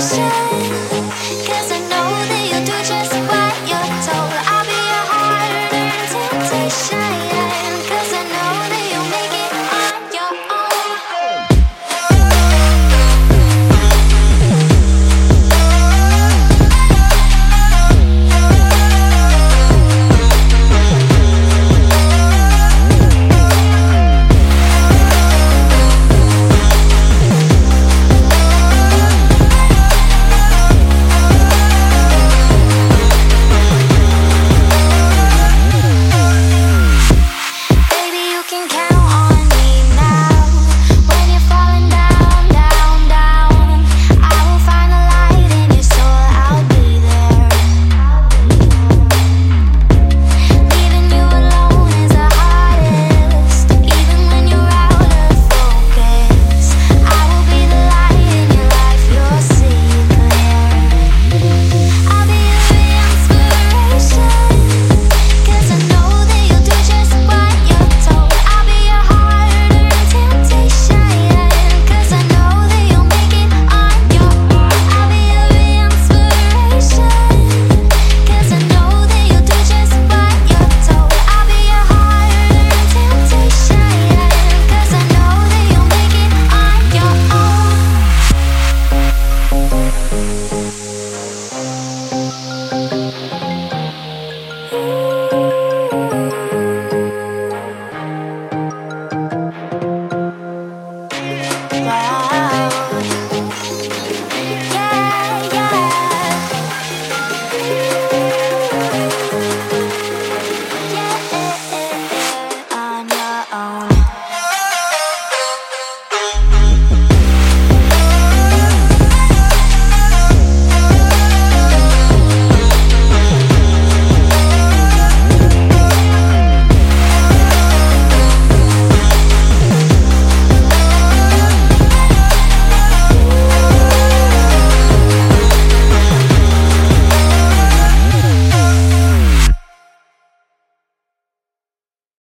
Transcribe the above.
shine.